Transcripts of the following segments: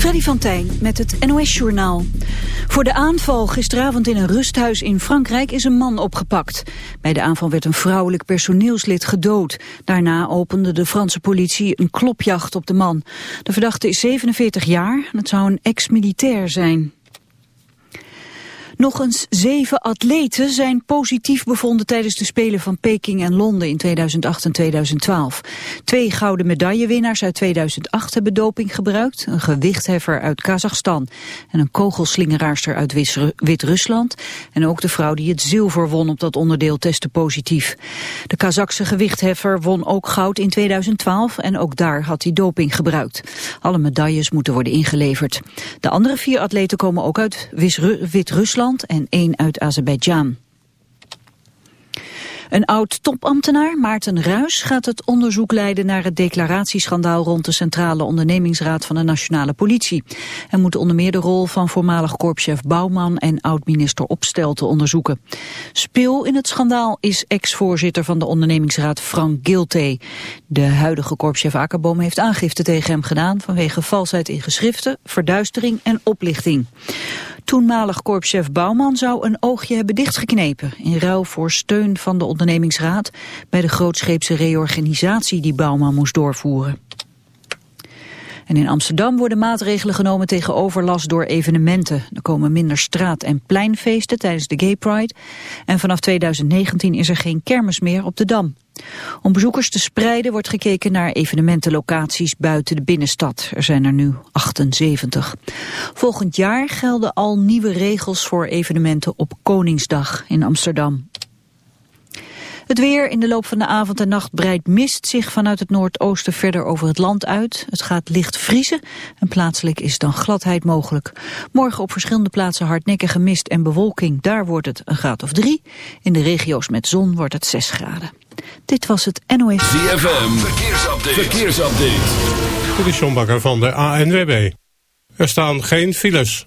Freddy van Tijn met het NOS-journaal. Voor de aanval gisteravond in een rusthuis in Frankrijk is een man opgepakt. Bij de aanval werd een vrouwelijk personeelslid gedood. Daarna opende de Franse politie een klopjacht op de man. De verdachte is 47 jaar en het zou een ex-militair zijn. Nog eens zeven atleten zijn positief bevonden tijdens de Spelen van Peking en Londen in 2008 en 2012. Twee gouden medaillewinnaars uit 2008 hebben doping gebruikt. Een gewichtheffer uit Kazachstan en een kogelslingeraarster uit Wit-Rusland. En ook de vrouw die het zilver won op dat onderdeel testte positief. De Kazachse gewichtheffer won ook goud in 2012 en ook daar had hij doping gebruikt. Alle medailles moeten worden ingeleverd. De andere vier atleten komen ook uit Wit-Rusland en één uit Azerbeidzjan. Een oud-topambtenaar, Maarten Ruis, gaat het onderzoek leiden naar het declaratieschandaal rond de Centrale Ondernemingsraad van de Nationale Politie. Hij moet onder meer de rol van voormalig korpschef Bouwman en oud-minister Opstelten onderzoeken. Speel in het schandaal is ex-voorzitter van de ondernemingsraad Frank Gilte. De huidige korpschef Akkerboom heeft aangifte tegen hem gedaan vanwege valsheid in geschriften, verduistering en oplichting. Toenmalig korpschef Bouwman zou een oogje hebben dichtgeknepen... in ruil voor steun van de ondernemingsraad... bij de grootscheepse reorganisatie die Bouwman moest doorvoeren. En in Amsterdam worden maatregelen genomen tegen overlast door evenementen. Er komen minder straat- en pleinfeesten tijdens de Gay Pride. En vanaf 2019 is er geen kermis meer op de Dam. Om bezoekers te spreiden wordt gekeken naar evenementenlocaties buiten de binnenstad. Er zijn er nu 78. Volgend jaar gelden al nieuwe regels voor evenementen op Koningsdag in Amsterdam. Het weer in de loop van de avond en nacht breidt mist zich vanuit het noordoosten verder over het land uit. Het gaat licht vriezen en plaatselijk is dan gladheid mogelijk. Morgen op verschillende plaatsen hardnekkige mist en bewolking. Daar wordt het een graad of drie. In de regio's met zon wordt het zes graden. Dit was het NOS. ZFM, verkeersupdate. verkeersupdate. Dit is van de ANWB. Er staan geen files.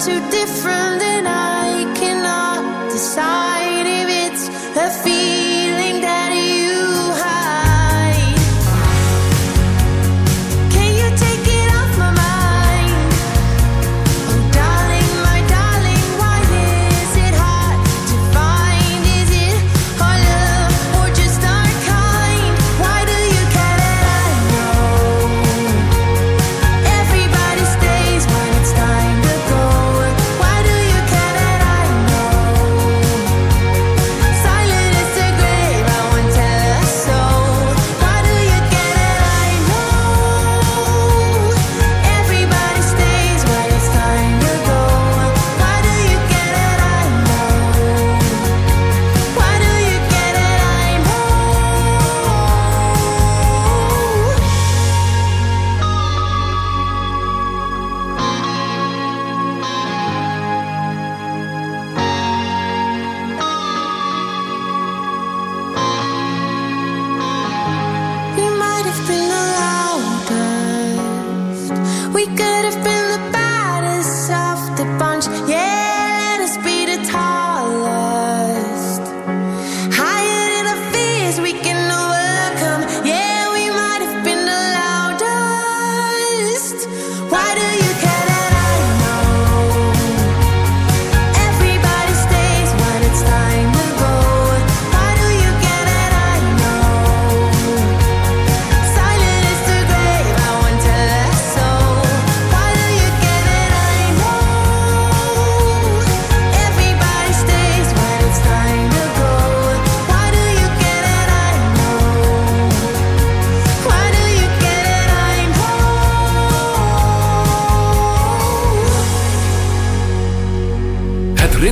two different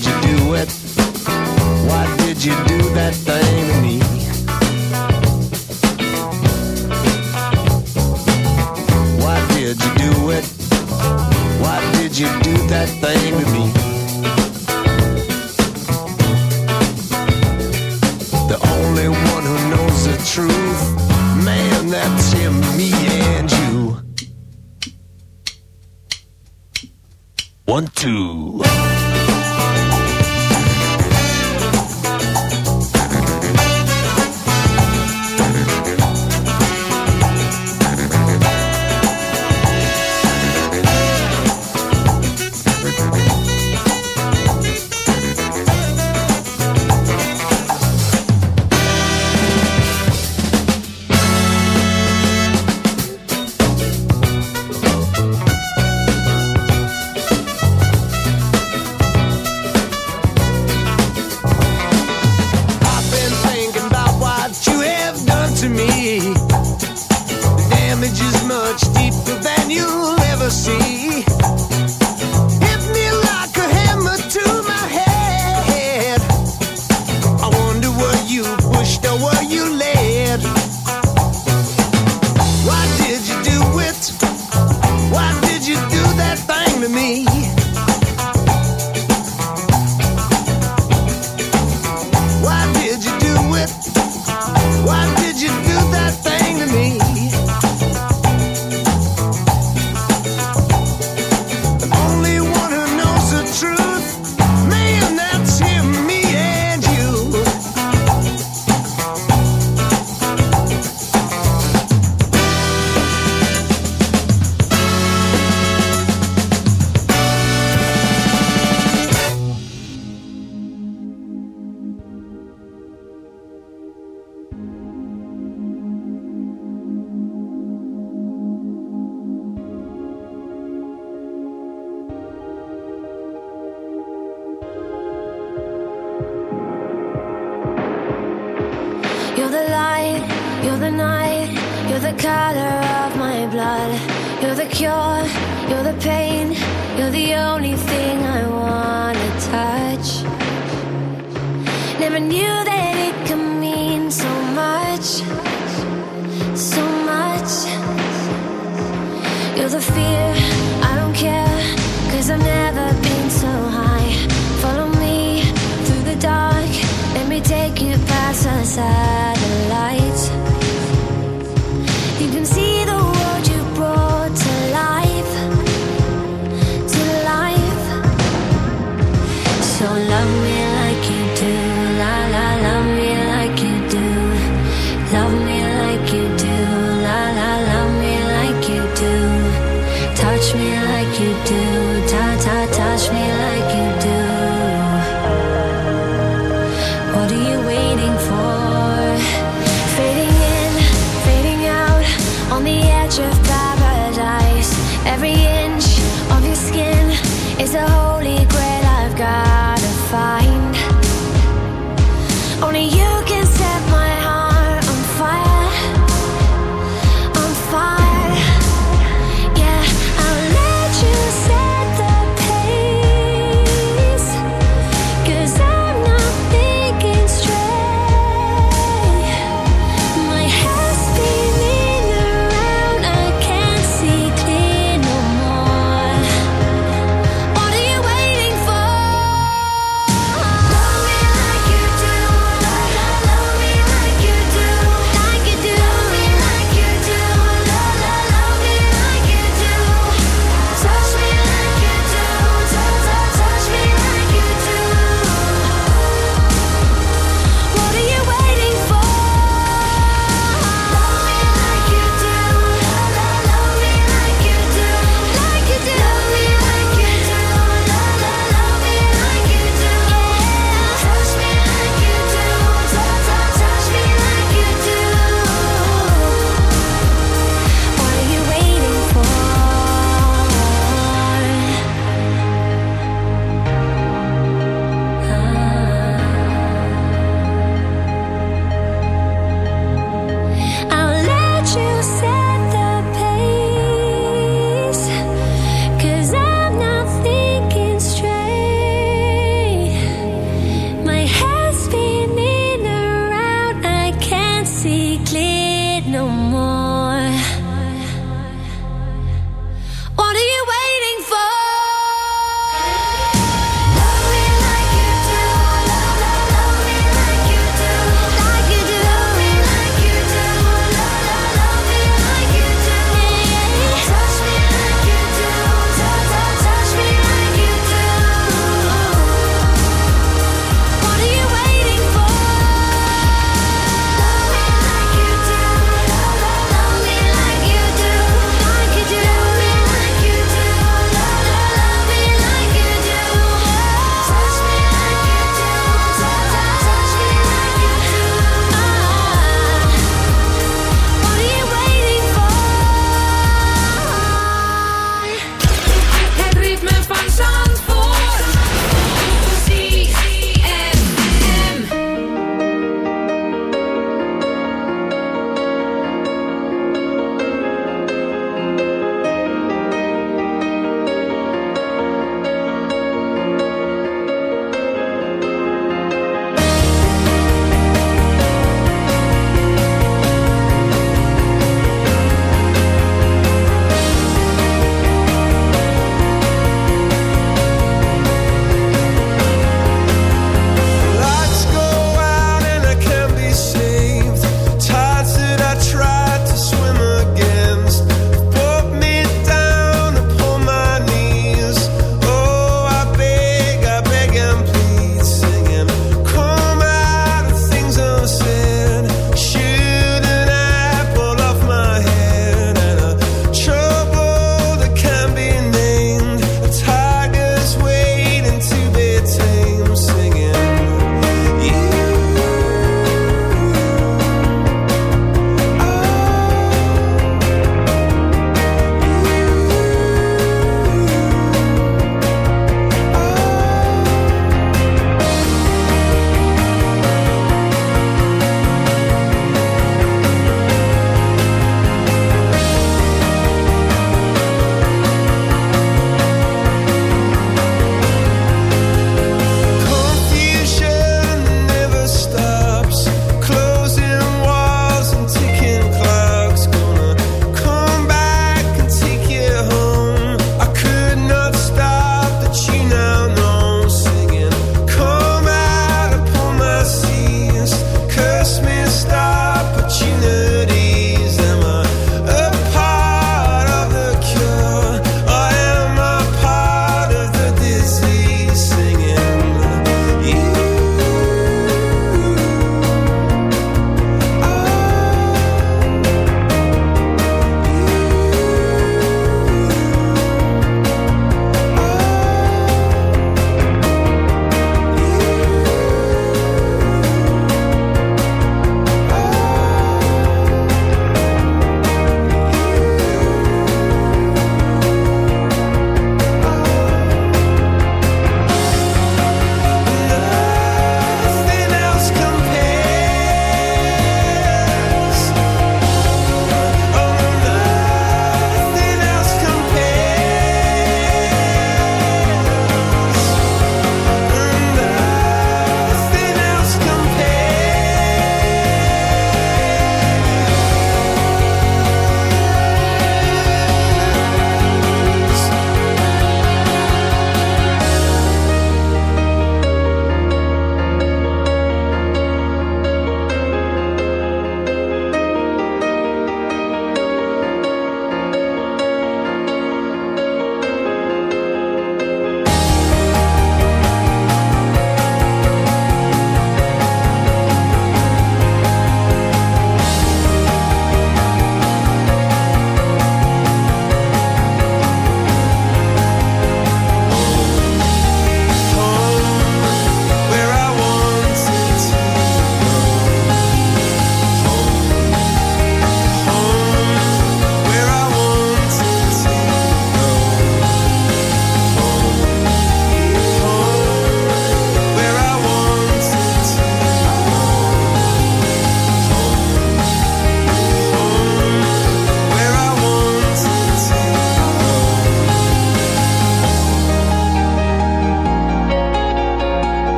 did you do it? Why did you do that?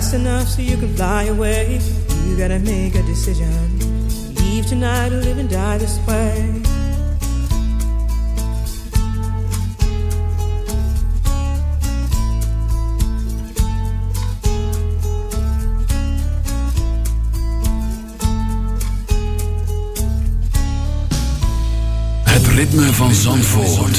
fast enough so you can fly away? You gotta make a decision. Leave tonight or live and die this way. Het ritme van Zandvoort.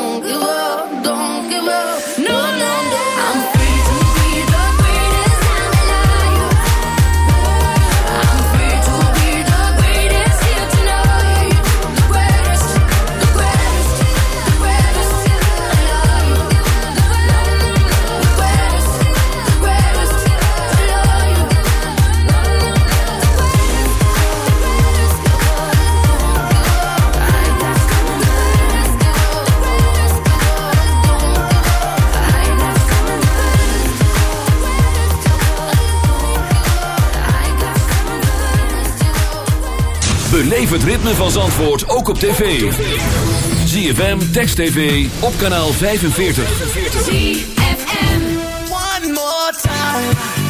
het ritme van Zandvoort ook op tv. ZFM, Text TV, op kanaal 45. ZFM. One more time.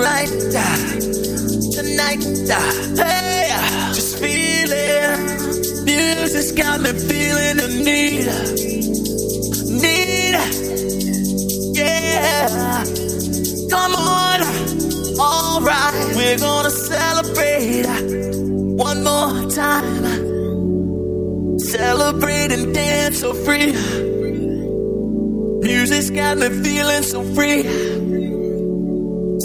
Right tonight. Uh, uh, hey, uh, just feeling. Music's got me feeling the need, need. Yeah, come on. All right, we're gonna celebrate one more time. Celebrate and dance so free. Music's got me feeling so free.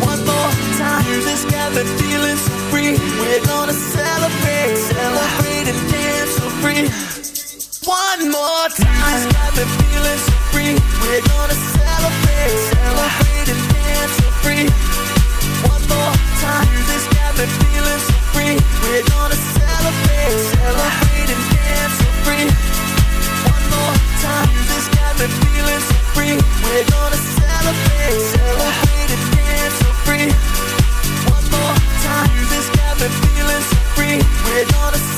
One more time. Music's got me feeling so free. We're gonna celebrate, celebrate and dance so free. One more time. Music's got me feeling so free. We're gonna celebrate, celebrate and dance so free. One more time. Music's got me feeling so free. We're gonna celebrate, celebrate and dance so free. One more time. Music's got me feeling so free. We're gonna celebrate, celebrate free. One more time, this got me feeling so free. We're gonna.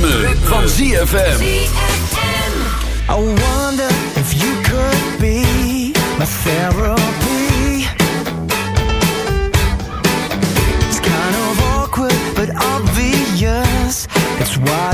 ritme, ritme. van ZFM. I wonder if you could be my therapy. It's kind of awkward but obvious. It's why